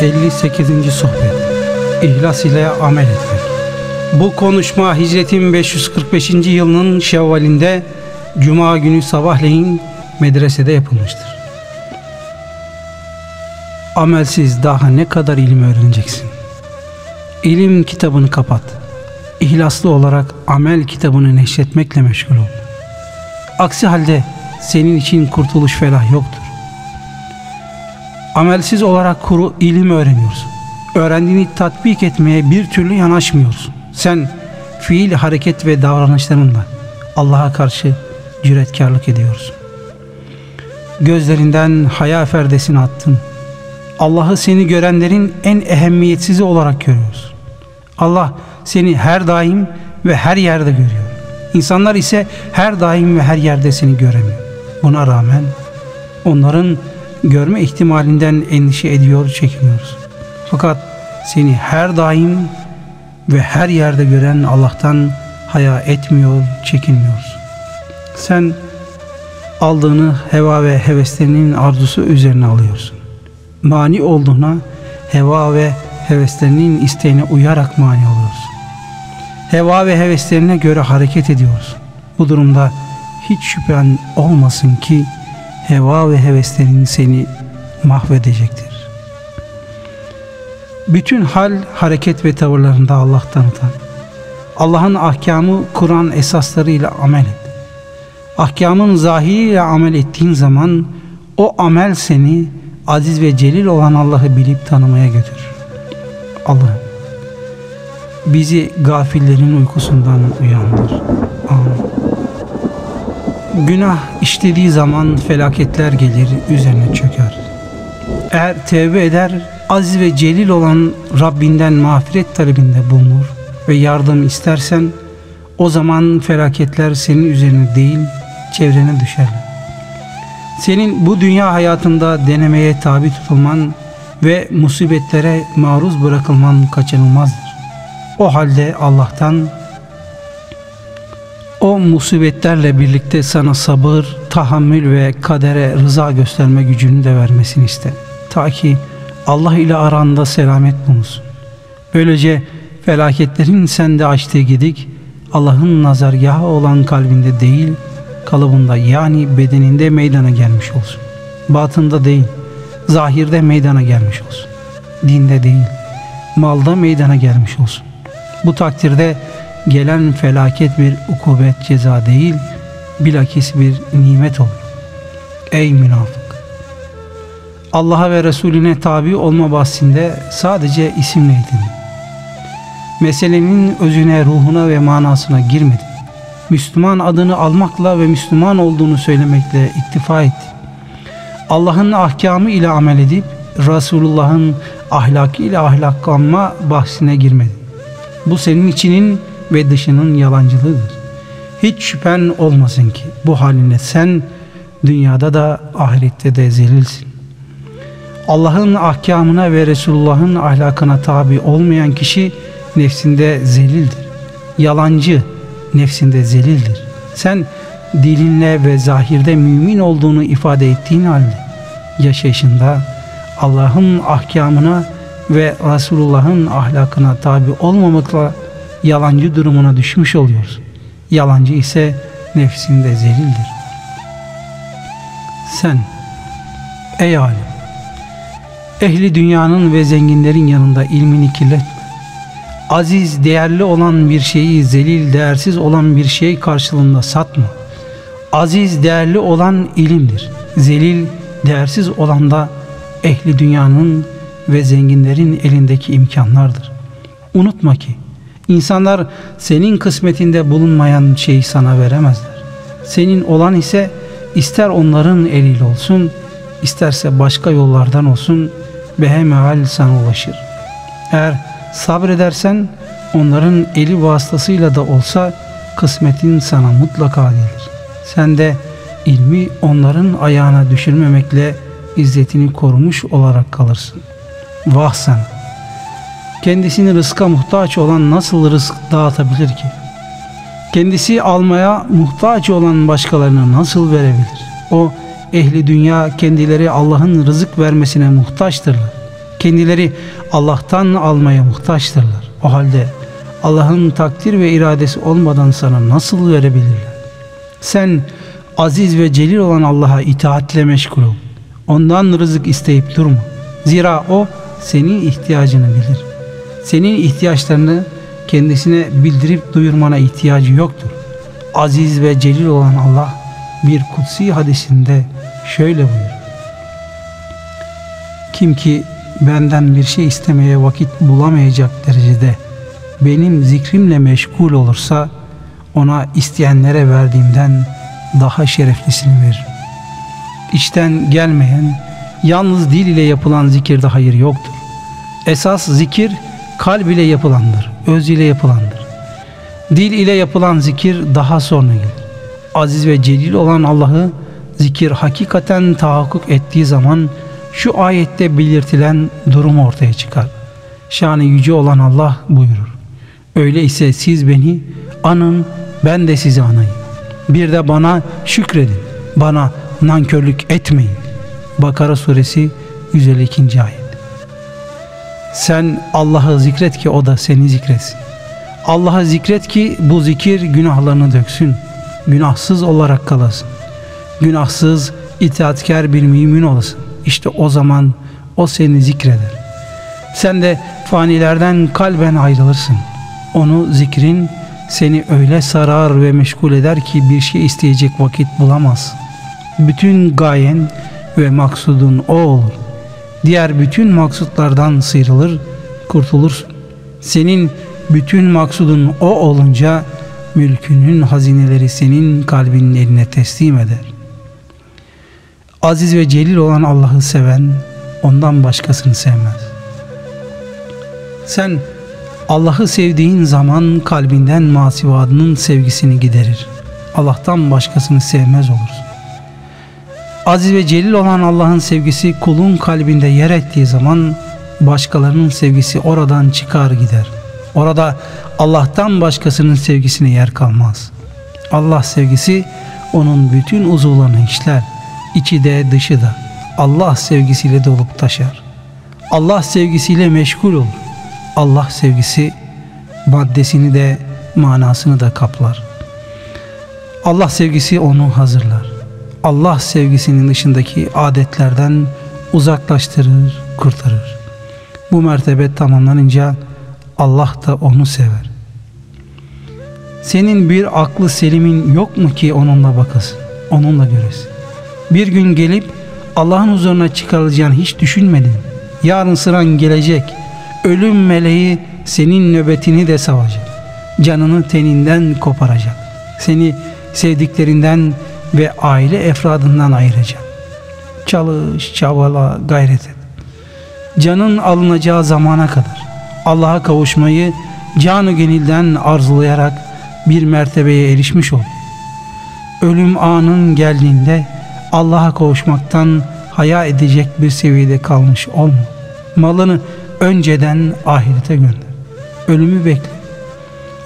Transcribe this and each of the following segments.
58. Sohbet İhlas ile amel etmek Bu konuşma hicretin 545. yılının şevvalinde Cuma günü sabahleyin medresede yapılmıştır. Amelsiz daha ne kadar ilim öğreneceksin? İlim kitabını kapat. İhlaslı olarak amel kitabını neşretmekle meşgul ol. Aksi halde senin için kurtuluş felah yoktur. Amelsiz olarak kuru ilim öğreniyorsun. Öğrendiğini tatbik etmeye bir türlü yanaşmıyorsun. Sen fiil, hareket ve davranışlarınla Allah'a karşı cüretkarlık ediyorsun. Gözlerinden haya ferdesini attın. Allah'ı seni görenlerin en ehemmiyetsizi olarak görüyorsun. Allah seni her daim ve her yerde görüyor. İnsanlar ise her daim ve her yerde seni göremiyor. Buna rağmen onların görme ihtimalinden endişe ediyor, çekiniyoruz. Fakat seni her daim ve her yerde gören Allah'tan haya etmiyor, çekinmiyoruz. Sen aldığını heva ve heveslerinin arzusu üzerine alıyorsun. Mani olduğuna heva ve heveslerinin isteğine uyarak mani oluyorsun. Heva ve heveslerine göre hareket ediyorsun. Bu durumda hiç şüphen olmasın ki heva ve heveslerin seni mahvedecektir. Bütün hal, hareket ve tavırlarında Allah tanıtan, Allah'ın ahkamı Kur'an esaslarıyla amel et. Ahkamın zahiriyle amel ettiğin zaman o amel seni aziz ve celil olan Allah'ı bilip tanımaya götürür. Allah'ım bizi gafillerin uykusundan uyandır. Amin. Günah işlediği zaman felaketler gelir, üzerine çöker. Eğer tevbe eder, aziz ve celil olan Rabbinden mağfiret talebinde bulunur ve yardım istersen, o zaman felaketler senin üzerine değil, çevrene düşerler. Senin bu dünya hayatında denemeye tabi tutulman ve musibetlere maruz bırakılman kaçınılmazdır. O halde Allah'tan o musibetlerle birlikte sana sabır, tahammül ve kadere rıza gösterme gücünü de vermesini iste. Ta ki Allah ile aranda selamet bulunsun. Böylece felaketlerin sende açtığı gidik, Allah'ın nazargahı olan kalbinde değil, kalıbında yani bedeninde meydana gelmiş olsun. Batında değil, zahirde meydana gelmiş olsun. Dinde değil, malda meydana gelmiş olsun. Bu takdirde gelen felaket bir ukubet ceza değil, bilakis bir nimet olur. Ey münafık! Allah'a ve Resulüne tabi olma bahsinde sadece isimleydin. Meselenin özüne, ruhuna ve manasına girmedin. Müslüman adını almakla ve Müslüman olduğunu söylemekle iktifa ettin. Allah'ın ahkamı ile amel edip Resulullah'ın ahlakı ile ahlaklanma bahsine girmedin. Bu senin içinin ve dışının yalancılığıdır. Hiç şüphen olmasın ki bu haline sen dünyada da ahirette de zelilsin. Allah'ın ahkamına ve Resulullah'ın ahlakına tabi olmayan kişi nefsinde zelildir. Yalancı nefsinde zelildir. Sen dilinle ve zahirde mümin olduğunu ifade ettiğin halde yaşayışında Allah'ın ahkamına ve Resulullah'ın ahlakına tabi olmamakla yalancı durumuna düşmüş oluyoruz. Yalancı ise nefsinde zelildir. Sen ey alim ehli dünyanın ve zenginlerin yanında ilmini kirletme. Aziz, değerli olan bir şeyi zelil, değersiz olan bir şey karşılığında satma. Aziz, değerli olan ilimdir. Zelil, değersiz olan da ehli dünyanın ve zenginlerin elindeki imkanlardır. Unutma ki insanlar senin kısmetinde bulunmayan şeyi sana veremezler. Senin olan ise ister onların eliyle olsun, isterse başka yollardan olsun behemehal sana ulaşır. Eğer sabredersen onların eli vasıtasıyla da olsa kısmetin sana mutlaka gelir. Sen de ilmi onların ayağına düşürmemekle izzetini korumuş olarak kalırsın. Vah sana! Kendisini rızka muhtaç olan nasıl rızk dağıtabilir ki? Kendisi almaya muhtaç olan başkalarına nasıl verebilir? O ehli dünya kendileri Allah'ın rızık vermesine muhtaçtırlar. Kendileri Allah'tan almaya muhtaçtırlar. O halde Allah'ın takdir ve iradesi olmadan sana nasıl verebilirler? Sen aziz ve celil olan Allah'a itaatle meşgul ol. Ondan rızık isteyip durma. Zira o senin ihtiyacını bilir. Senin ihtiyaçlarını kendisine bildirip duyurmana ihtiyacı yoktur. Aziz ve celil olan Allah bir kutsi hadisinde şöyle buyur. Kim ki benden bir şey istemeye vakit bulamayacak derecede benim zikrimle meşgul olursa ona isteyenlere verdiğimden daha şereflisini verir. İçten gelmeyen, yalnız dil ile yapılan zikirde hayır yoktur. Esas zikir kalb ile yapılandır, öz ile yapılandır. Dil ile yapılan zikir daha sonra gelir. Aziz ve celil olan Allah'ı zikir hakikaten tahakkuk ettiği zaman şu ayette belirtilen durum ortaya çıkar. Şanı yüce olan Allah buyurur. Öyleyse siz beni anın ben de sizi anayım. Bir de bana şükredin. Bana nankörlük etmeyin. Bakara suresi 152. ayet. Sen Allah'ı zikret ki o da seni zikretsin. Allah'ı zikret ki bu zikir günahlarını döksün. Günahsız olarak kalasın. Günahsız, itaatkar bir mümin olasın. İşte o zaman o seni zikreder. Sen de fanilerden kalben ayrılırsın. Onu zikrin seni öyle sarar ve meşgul eder ki bir şey isteyecek vakit bulamaz. Bütün gayen ve maksudun o olur. Diğer bütün maksutlardan sıyrılır, kurtulursun. Senin bütün maksudun o olunca mülkünün hazineleri senin kalbinin eline teslim eder. Aziz ve celil olan Allah'ı seven ondan başkasını sevmez. Sen Allah'ı sevdiğin zaman kalbinden masivadının sevgisini giderir. Allah'tan başkasını sevmez olursun. Aziz ve celil olan Allah'ın sevgisi kulun kalbinde yer ettiği zaman başkalarının sevgisi oradan çıkar gider. Orada Allah'tan başkasının sevgisine yer kalmaz. Allah sevgisi onun bütün uzuvlarını işler. İçi de dışı da. Allah sevgisiyle dolup taşar. Allah sevgisiyle meşgul olur. Allah sevgisi maddesini de manasını da kaplar. Allah sevgisi onu hazırlar. Allah sevgisinin dışındaki adetlerden uzaklaştırır, kurtarır. Bu mertebe tamamlanınca Allah da onu sever. Senin bir aklı selimin yok mu ki onunla bakasın, onunla göresin. Bir gün gelip Allah'ın huzuruna çıkarılacağını hiç düşünmedin. Yarın sıran gelecek. Ölüm meleği senin nöbetini de savacak. Canını teninden koparacak. Seni sevdiklerinden ve aile efradından ayıracak. Çalış, çabala, gayret et. Canın alınacağı zamana kadar Allah'a kavuşmayı canı gönülden arzulayarak bir mertebeye erişmiş ol. Ölüm anın geldiğinde Allah'a kavuşmaktan haya edecek bir seviyede kalmış olma. Malını önceden ahirete gönder. Ölümü bekle.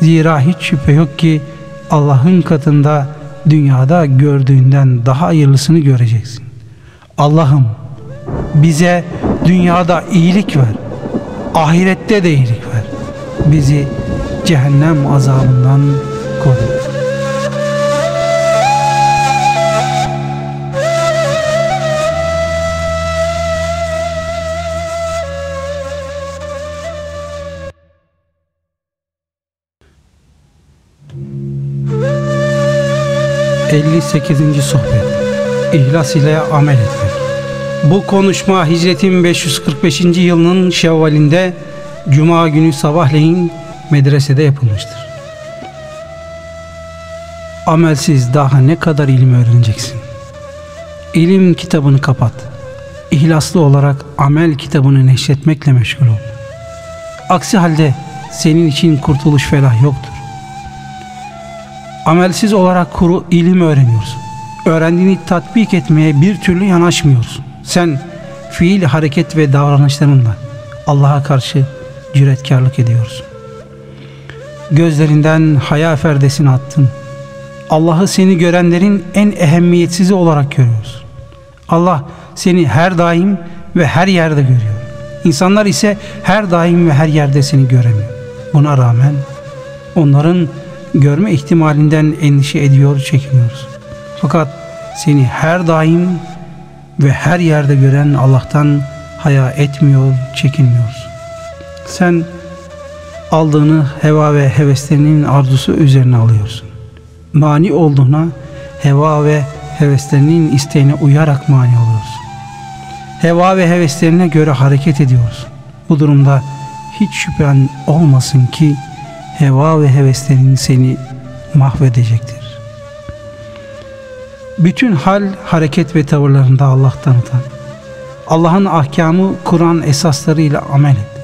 Zira hiç şüphe yok ki Allah'ın katında dünyada gördüğünden daha hayırlısını göreceksin. Allah'ım bize dünyada iyilik ver. Ahirette de iyilik ver. Bizi cehennem azabından koru. 58. Sohbet İhlas ile amel etmek Bu konuşma hicretin 545. yılının şevvalinde Cuma günü sabahleyin medresede yapılmıştır. Amelsiz daha ne kadar ilim öğreneceksin? İlim kitabını kapat. İhlaslı olarak amel kitabını neşretmekle meşgul ol. Aksi halde senin için kurtuluş felah yoktur. Amelsiz olarak kuru ilim öğreniyorsun. Öğrendiğini tatbik etmeye bir türlü yanaşmıyorsun. Sen fiil, hareket ve davranışlarınla Allah'a karşı cüretkarlık ediyorsun. Gözlerinden haya ferdesini attın. Allah'ı seni görenlerin en ehemmiyetsizi olarak görüyorsun. Allah seni her daim ve her yerde görüyor. İnsanlar ise her daim ve her yerde seni göremiyor. Buna rağmen onların görme ihtimalinden endişe ediyor, çekiniyoruz. Fakat seni her daim ve her yerde gören Allah'tan haya etmiyor, çekinmiyoruz. Sen aldığını heva ve heveslerinin arzusu üzerine alıyorsun. Mani olduğuna heva ve heveslerinin isteğine uyarak mani oluyorsun. Heva ve heveslerine göre hareket ediyorsun. Bu durumda hiç şüphen olmasın ki heva ve heveslerin seni mahvedecektir. Bütün hal, hareket ve tavırlarında Allah tanıtan, Allah'ın ahkamı Kur'an esaslarıyla amel et.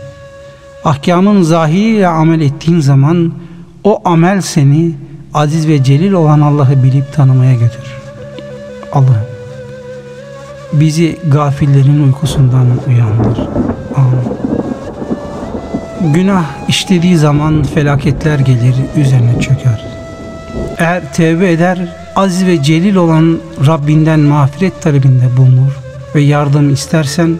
Ahkamın zahiriyle amel ettiğin zaman o amel seni aziz ve celil olan Allah'ı bilip tanımaya götürür. Allah'ım bizi gafillerin uykusundan uyandır. Amin. Günah işlediği zaman felaketler gelir, üzerine çöker. Eğer tevbe eder, aziz ve celil olan Rabbinden mağfiret talebinde bulunur ve yardım istersen,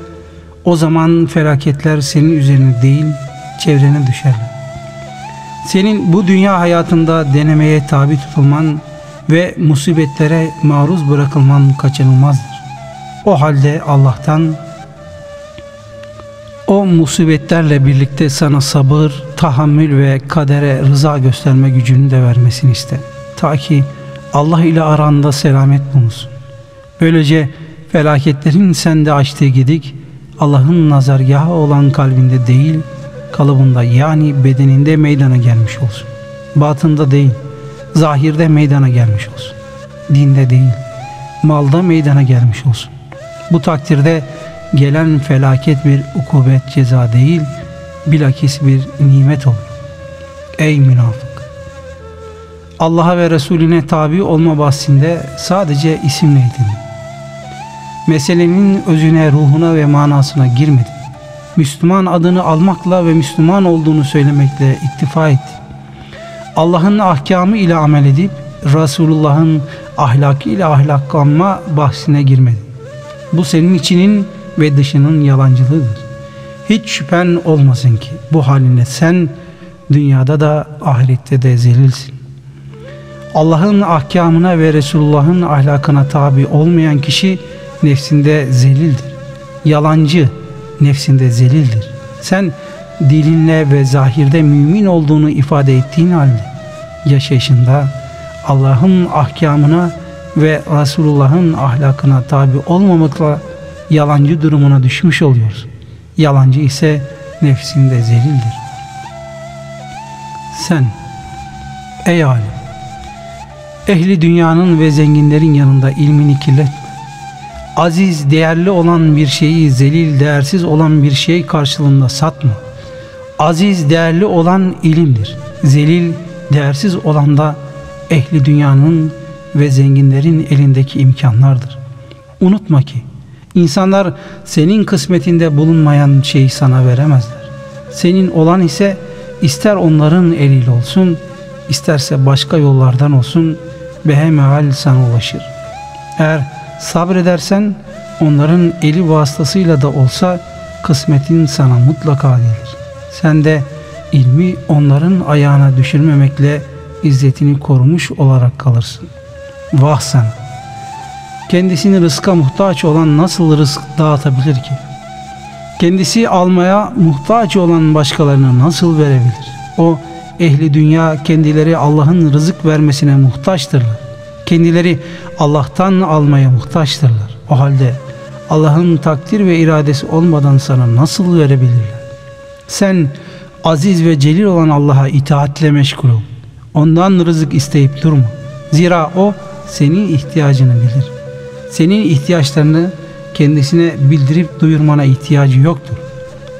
o zaman felaketler senin üzerine değil, çevrene düşerler. Senin bu dünya hayatında denemeye tabi tutulman ve musibetlere maruz bırakılman kaçınılmazdır. O halde Allah'tan o musibetlerle birlikte sana sabır, tahammül ve kadere rıza gösterme gücünü de vermesini iste. Ta ki Allah ile aranda selamet bulunsun. Böylece felaketlerin sende açtığı gidik, Allah'ın nazargahı olan kalbinde değil, kalıbında yani bedeninde meydana gelmiş olsun. Batında değil, zahirde meydana gelmiş olsun. Dinde değil, malda meydana gelmiş olsun. Bu takdirde gelen felaket bir ukubet ceza değil, bilakis bir nimet olur. Ey münafık! Allah'a ve Resulüne tabi olma bahsinde sadece isimleydin. Meselenin özüne, ruhuna ve manasına girmedin. Müslüman adını almakla ve Müslüman olduğunu söylemekle iktifa etti. Allah'ın ahkamı ile amel edip Resulullah'ın ahlakı ile ahlaklanma bahsine girmedi. Bu senin içinin ve dışının yalancılığıdır. Hiç şüphen olmasın ki bu haline sen dünyada da ahirette de zelilsin. Allah'ın ahkamına ve Resulullah'ın ahlakına tabi olmayan kişi nefsinde zelildir. Yalancı nefsinde zelildir. Sen dilinle ve zahirde mümin olduğunu ifade ettiğin halde yaşayışında Allah'ın ahkamına ve Resulullah'ın ahlakına tabi olmamakla yalancı durumuna düşmüş oluyoruz. Yalancı ise nefsinde zelildir. Sen ey alim ehli dünyanın ve zenginlerin yanında ilmini kirletme. Aziz, değerli olan bir şeyi zelil, değersiz olan bir şey karşılığında satma. Aziz, değerli olan ilimdir. Zelil, değersiz olan da ehli dünyanın ve zenginlerin elindeki imkanlardır. Unutma ki insanlar senin kısmetinde bulunmayan şeyi sana veremezler. Senin olan ise ister onların eliyle olsun, isterse başka yollardan olsun behemehal sana ulaşır. Eğer sabredersen onların eli vasıtasıyla da olsa kısmetin sana mutlaka gelir. Sen de ilmi onların ayağına düşürmemekle izzetini korumuş olarak kalırsın. Vah sen! Kendisini rızka muhtaç olan nasıl rızk dağıtabilir ki? Kendisi almaya muhtaç olan başkalarına nasıl verebilir? O ehli dünya kendileri Allah'ın rızık vermesine muhtaçtırlar. Kendileri Allah'tan almaya muhtaçtırlar. O halde Allah'ın takdir ve iradesi olmadan sana nasıl verebilirler? Sen aziz ve celil olan Allah'a itaatle meşgul ol. Ondan rızık isteyip durma. Zira o senin ihtiyacını bilir. Senin ihtiyaçlarını kendisine bildirip duyurmana ihtiyacı yoktur.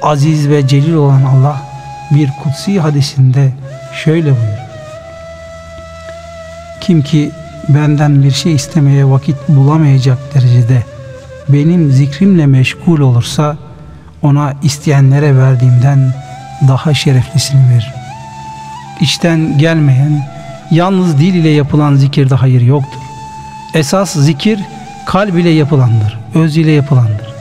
Aziz ve celil olan Allah bir kutsi hadisinde şöyle buyur. Kim ki benden bir şey istemeye vakit bulamayacak derecede benim zikrimle meşgul olursa ona isteyenlere verdiğimden daha şereflisini veririm. İçten gelmeyen, yalnız dil ile yapılan zikirde hayır yoktur. Esas zikir kalb ile yapılandır, öz ile yapılandır.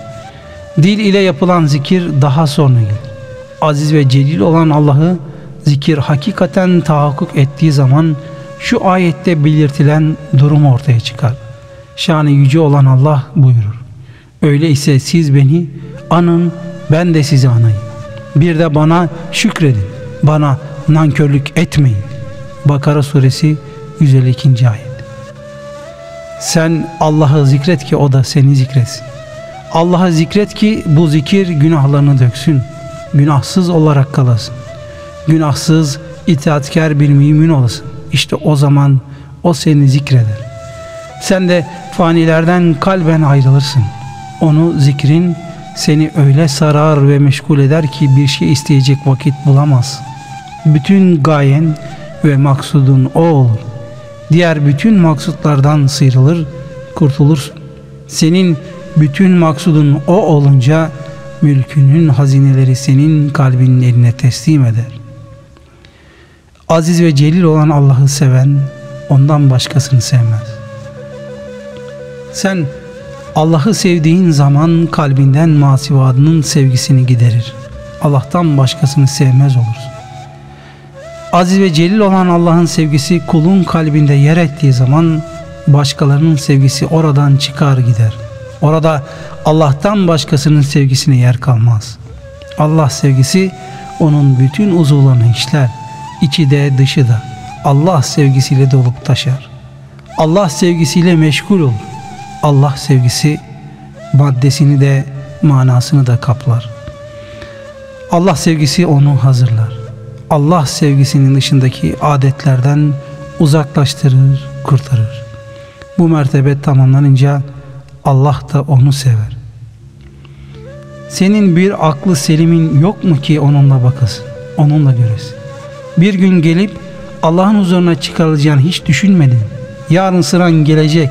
Dil ile yapılan zikir daha sonra gelir. Aziz ve celil olan Allah'ı zikir hakikaten tahakkuk ettiği zaman şu ayette belirtilen durum ortaya çıkar. Şanı yüce olan Allah buyurur. Öyleyse siz beni anın ben de sizi anayım. Bir de bana şükredin. Bana nankörlük etmeyin. Bakara suresi 152. ayet. Sen Allah'ı zikret ki o da seni zikretsin. Allah'ı zikret ki bu zikir günahlarını döksün. Günahsız olarak kalasın. Günahsız, itaatkar bir mümin olasın. İşte o zaman o seni zikreder. Sen de fanilerden kalben ayrılırsın. Onu zikrin seni öyle sarar ve meşgul eder ki bir şey isteyecek vakit bulamaz. Bütün gayen ve maksudun o olur. Diğer bütün maksutlardan sıyrılır, kurtulursun. Senin bütün maksudun o olunca mülkünün hazineleri senin kalbinin eline teslim eder. Aziz ve celil olan Allah'ı seven ondan başkasını sevmez. Sen Allah'ı sevdiğin zaman kalbinden masivadının sevgisini giderir. Allah'tan başkasını sevmez olursun. Aziz ve celil olan Allah'ın sevgisi kulun kalbinde yer ettiği zaman başkalarının sevgisi oradan çıkar gider. Orada Allah'tan başkasının sevgisine yer kalmaz. Allah sevgisi onun bütün uzuvlarını işler. İçi de dışı da Allah sevgisiyle dolup taşar. Allah sevgisiyle meşgul olur. Allah sevgisi maddesini de manasını da kaplar. Allah sevgisi onu hazırlar. Allah sevgisinin dışındaki adetlerden uzaklaştırır, kurtarır. Bu mertebe tamamlanınca Allah da onu sever. Senin bir aklı selimin yok mu ki onunla bakasın, onunla göresin. Bir gün gelip Allah'ın huzuruna çıkarılacağını hiç düşünmedin. Yarın sıran gelecek.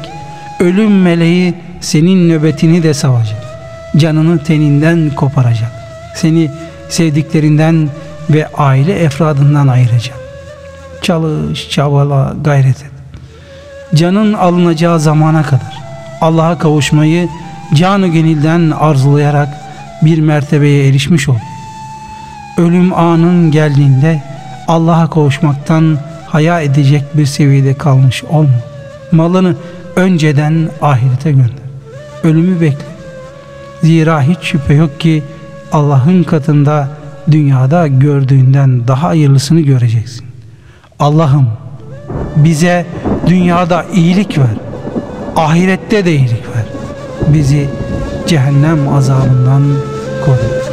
Ölüm meleği senin nöbetini de savacak. Canını teninden koparacak. Seni sevdiklerinden ve aile efradından ayıracak. Çalış, çabala, gayret et. Canın alınacağı zamana kadar Allah'a kavuşmayı canı gönülden arzulayarak bir mertebeye erişmiş ol. Ölüm anın geldiğinde Allah'a kavuşmaktan haya edecek bir seviyede kalmış olma. Malını önceden ahirete gönder. Ölümü bekle. Zira hiç şüphe yok ki Allah'ın katında dünyada gördüğünden daha hayırlısını göreceksin. Allah'ım bize dünyada iyilik ver. Ahirette de iyilik ver. Bizi cehennem azabından koru.